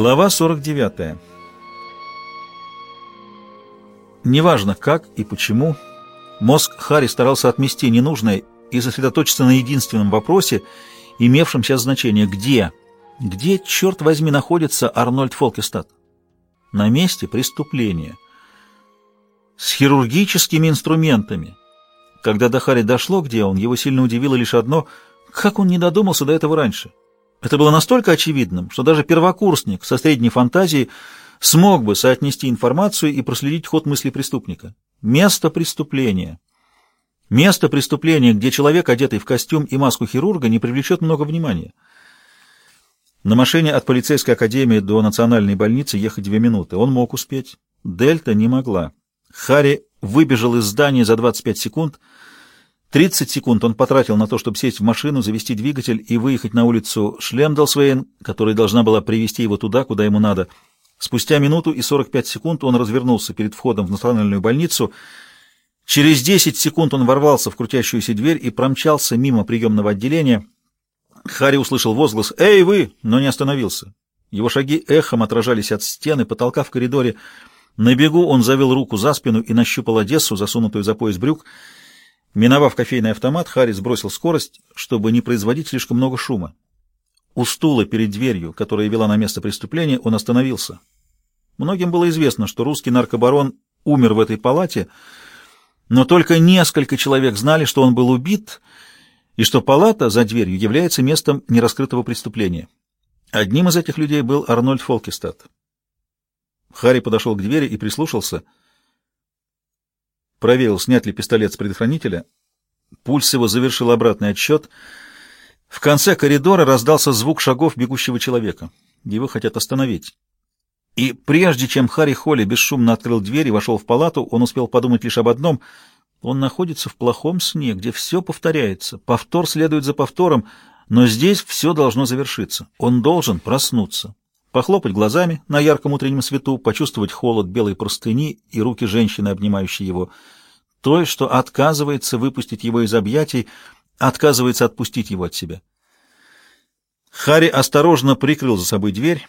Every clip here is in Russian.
Глава 49. Неважно как и почему, мозг Харри старался отмести ненужное и сосредоточиться на единственном вопросе, имевшем сейчас значение «где?». Где, черт возьми, находится Арнольд Фолкестад? На месте преступления. С хирургическими инструментами. Когда до Харри дошло, где он, его сильно удивило лишь одно — как он не додумался до этого раньше? Это было настолько очевидным, что даже первокурсник со средней фантазией смог бы соотнести информацию и проследить ход мысли преступника. Место преступления. Место преступления, где человек, одетый в костюм и маску хирурга, не привлечет много внимания. На машине от полицейской академии до национальной больницы ехать две минуты. Он мог успеть. Дельта не могла. Харри выбежал из здания за 25 секунд — 30 секунд он потратил на то, чтобы сесть в машину, завести двигатель и выехать на улицу Шлемдалсвейн, которая должна была привести его туда, куда ему надо. Спустя минуту и 45 секунд он развернулся перед входом в национальную больницу. Через 10 секунд он ворвался в крутящуюся дверь и промчался мимо приемного отделения. Харри услышал возглас «Эй, вы!», но не остановился. Его шаги эхом отражались от стены, потолка в коридоре. На бегу он завел руку за спину и нащупал Одессу, засунутую за пояс брюк, Миновав кофейный автомат, Харри сбросил скорость, чтобы не производить слишком много шума. У стула перед дверью, которая вела на место преступления, он остановился. Многим было известно, что русский наркобарон умер в этой палате, но только несколько человек знали, что он был убит и что палата за дверью является местом нераскрытого преступления. Одним из этих людей был Арнольд Фолкестад. Харри подошел к двери и прислушался — проверил, снят ли пистолет с предохранителя. Пульс его завершил обратный отсчет. В конце коридора раздался звук шагов бегущего человека. Его хотят остановить. И прежде чем Харри Холли бесшумно открыл дверь и вошел в палату, он успел подумать лишь об одном. Он находится в плохом сне, где все повторяется. Повтор следует за повтором, но здесь все должно завершиться. Он должен проснуться похлопать глазами на ярком утреннем свету, почувствовать холод белой простыни и руки женщины, обнимающей его, той, что отказывается выпустить его из объятий, отказывается отпустить его от себя. Харри осторожно прикрыл за собой дверь.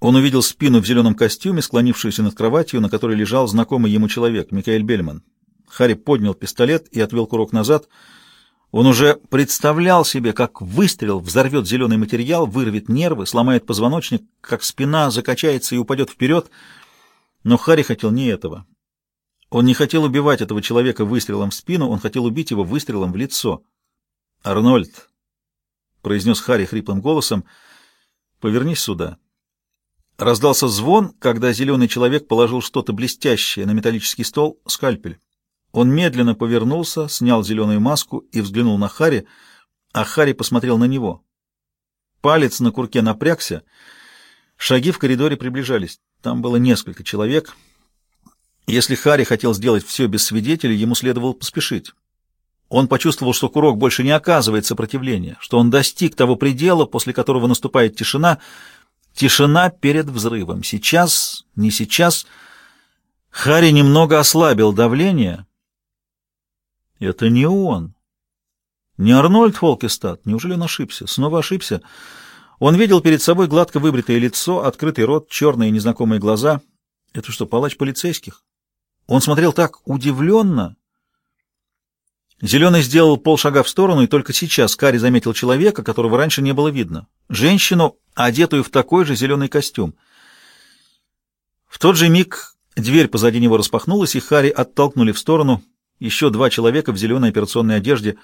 Он увидел спину в зеленом костюме, склонившуюся над кроватью, на которой лежал знакомый ему человек, Микаэль Бельман. Харри поднял пистолет и отвел курок назад — он уже представлял себе, как выстрел взорвет зеленый материал, вырвет нервы, сломает позвоночник, как спина закачается и упадет вперед. Но Харри хотел не этого. Он не хотел убивать этого человека выстрелом в спину, он хотел убить его выстрелом в лицо. «Арнольд», — произнес Харри хриплым голосом, — «повернись сюда». Раздался звон, когда зеленый человек положил что-то блестящее на металлический стол, скальпель. Он медленно повернулся, снял зеленую маску и взглянул на Хари, а Хари посмотрел на него. Палец на курке напрягся. Шаги в коридоре приближались. Там было несколько человек. Если Хари хотел сделать все без свидетелей, ему следовало поспешить. Он почувствовал, что курок больше не оказывает сопротивления, что он достиг того предела, после которого наступает тишина. Тишина перед взрывом. Сейчас, не сейчас. Хари немного ослабил давление — это не он. Не Арнольд Фолкестад. Неужели он ошибся? Снова ошибся. Он видел перед собой гладко выбритое лицо, открытый рот, черные незнакомые глаза. Это что, палач полицейских? Он смотрел так удивленно. Зеленый сделал полшага в сторону, и только сейчас Кари заметил человека, которого раньше не было видно. Женщину, одетую в такой же зеленый костюм. В тот же миг дверь позади него распахнулась, и Хари оттолкнули в сторону — еще два человека в зеленой операционной одежде.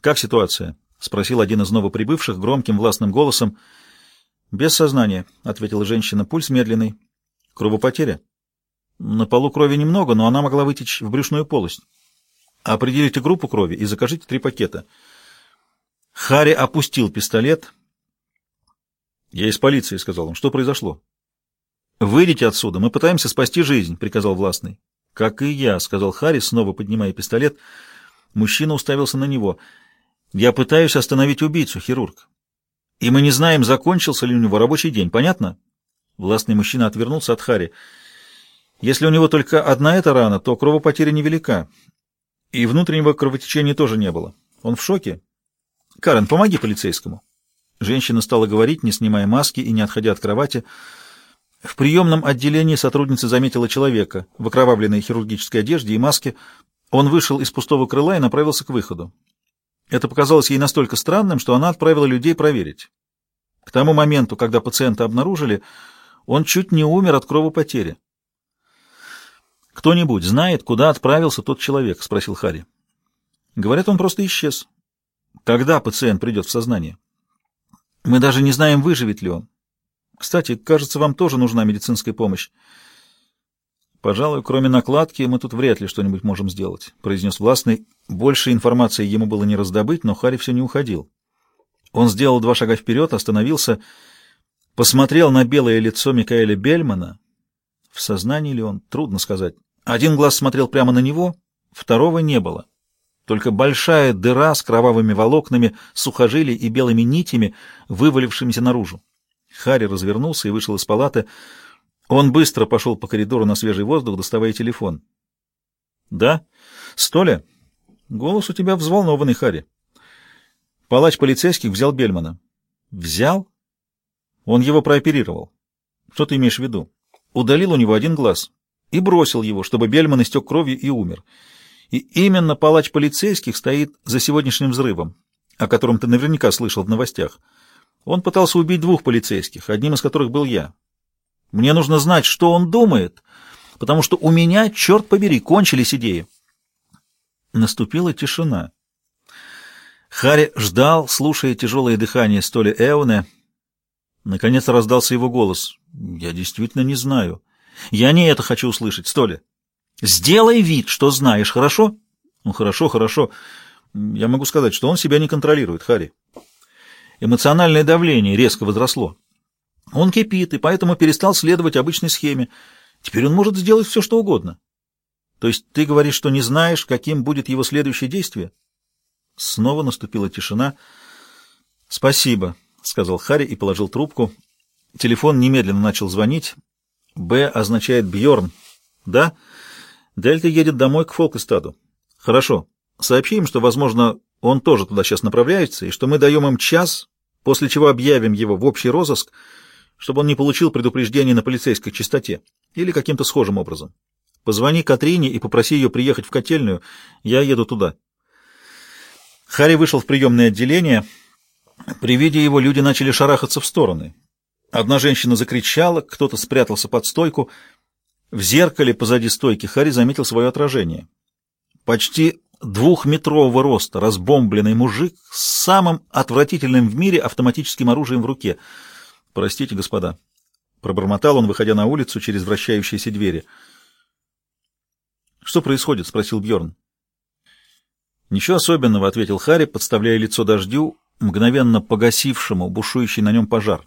«Как ситуация?» — спросил один из новоприбывших громким властным голосом. «Без сознания», — ответила женщина. «Пульс медленный. Кровопотеря?» «На полу крови немного, но она могла вытечь в брюшную полость. Определите группу крови и закажите три пакета». Харри опустил пистолет. «Я из полиции», — сказал он. «Что произошло?» «Выйдите отсюда. Мы пытаемся спасти жизнь», — приказал властный. «Как и я», — сказал Харри, снова поднимая пистолет. Мужчина уставился на него. «Я пытаюсь остановить убийцу, хирург. И мы не знаем, закончился ли у него рабочий день. Понятно?» Властный мужчина отвернулся от Харри. «Если у него только одна эта рана, то кровопотеря невелика. И внутреннего кровотечения тоже не было. Он в шоке. Карен, помоги полицейскому». Женщина стала говорить, не снимая маски и не отходя от кровати. В приемном отделении сотрудница заметила человека в окровавленной хирургической одежде и маске. Он вышел из пустого крыла и направился к выходу. Это показалось ей настолько странным, что она отправила людей проверить. К тому моменту, когда пациента обнаружили, он чуть не умер от кровопотери. «Кто-нибудь знает, куда отправился тот человек?» — спросил Харри. «Говорят, он просто исчез. Когда пациент придет в сознание?» Мы даже не знаем, выживет ли он. Кстати, кажется, вам тоже нужна медицинская помощь. Пожалуй, кроме накладки, мы тут вряд ли что-нибудь можем сделать, произнес властный. Больше информации ему было не раздобыть, но Харри все не уходил. Он сделал два шага вперед, остановился, посмотрел на белое лицо Микаэля Бельмана. В сознании ли он, трудно сказать. Один глаз смотрел прямо на него, второго не было. Только большая дыра с кровавыми волокнами, сухожилий и белыми нитями, вывалившимися наружу. Харри развернулся и вышел из палаты. Он быстро пошел по коридору на свежий воздух, доставая телефон. «Да? Столя?» «Голос у тебя взволнованный, Харри». Палач полицейских взял Бельмана. «Взял?» Он его прооперировал. Что ты имеешь в виду? Удалил у него один глаз и бросил его, чтобы Бельман истек кровью и умер. И именно палач полицейских стоит за сегодняшним взрывом, о котором ты наверняка слышал в новостях. Он пытался убить двух полицейских, одним из которых был я. Мне нужно знать, что он думает, потому что у меня, черт побери, кончились идеи. Наступила тишина. Харри ждал, слушая тяжелое дыхание Столи Эуне. Наконец раздался его голос. «Я действительно не знаю. Я не это хочу услышать, Столи. Сделай вид, что знаешь, хорошо? Ну, хорошо, хорошо. Я могу сказать, что он себя не контролирует, Харри. Эмоциональное давление резко возросло. Он кипит, и поэтому перестал следовать обычной схеме. Теперь он может сделать все, что угодно. То есть ты говоришь, что не знаешь, каким будет его следующее действие? Снова наступила тишина. «Спасибо», — сказал Харри и положил трубку. Телефон немедленно начал звонить. «Б» означает «Бьорн». «Да?» Дельта едет домой к Фолкестаду. Хорошо. Сообщи им, что, возможно, он тоже туда сейчас направляется, и что мы даем им час, после чего объявим его в общий розыск, чтобы он не получил предупреждение на полицейской частоте или каким-то схожим образом. Позвони Катрине и попроси ее приехать в котельную. Я еду туда. Харри вышел в приемное отделение. При виде его люди начали шарахаться в стороны. Одна женщина закричала, кто-то спрятался под стойку — в зеркале позади стойки Харри заметил свое отражение. Почти двухметрового роста, разбомбленный мужик с самым отвратительным в мире автоматическим оружием в руке. «Простите, господа», — пробормотал он, выходя на улицу через вращающиеся двери. «Что происходит?» — спросил Бьорн. «Ничего особенного», — ответил Харри, подставляя лицо дождю, мгновенно погасившему бушующий на нем пожар.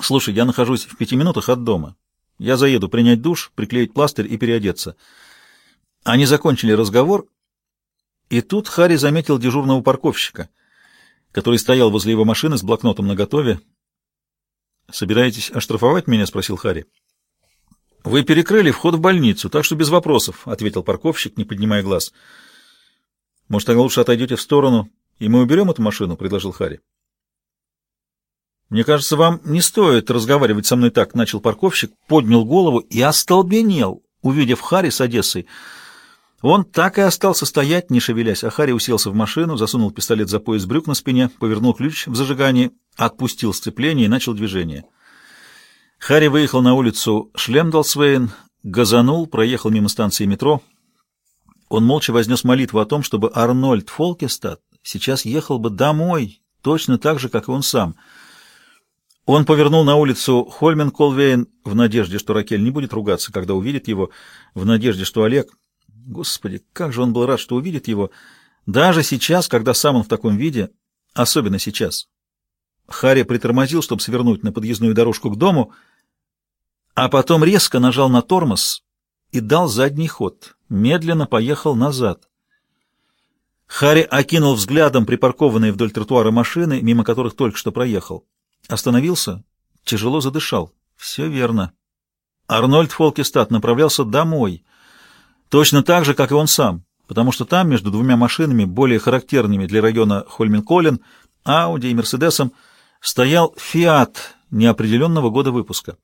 «Слушай, я нахожусь в пяти минутах от дома. Я заеду принять душ, приклеить пластырь и переодеться. Они закончили разговор, и тут Харри заметил дежурного парковщика, который стоял возле его машины с блокнотом наготове. «Собираетесь оштрафовать меня?» — спросил Харри. «Вы перекрыли вход в больницу, так что без вопросов», — ответил парковщик, не поднимая глаз. «Может, тогда лучше отойдете в сторону, и мы уберем эту машину?» — предложил Харри. «Мне кажется, вам не стоит разговаривать со мной так», — начал парковщик, поднял голову и остолбенел, увидев Харри с Одессой. Он так и остался стоять, не шевелясь, а Харри уселся в машину, засунул пистолет за пояс брюк на спине, повернул ключ в зажигании, отпустил сцепление и начал движение. Харри выехал на улицу Шлемдалсвейн, газанул, проехал мимо станции метро. Он молча вознес молитву о том, чтобы Арнольд Фолкестад сейчас ехал бы домой, точно так же, как и он сам — он повернул на улицу Хольмен-Колвейн в надежде, что Ракель не будет ругаться, когда увидит его, в надежде, что Олег... Господи, как же он был рад, что увидит его, даже сейчас, когда сам он в таком виде, особенно сейчас. Харри притормозил, чтобы свернуть на подъездную дорожку к дому, а потом резко нажал на тормоз и дал задний ход, медленно поехал назад. Харри окинул взглядом припаркованные вдоль тротуара машины, мимо которых только что проехал. Остановился, тяжело задышал. Все верно. Арнольд Фолкестад направлялся домой, точно так же, как и он сам, потому что там, между двумя машинами, более характерными для района Хольмен-Колен, Ауди и Мерседесом, стоял «Фиат» неопределенного года выпуска.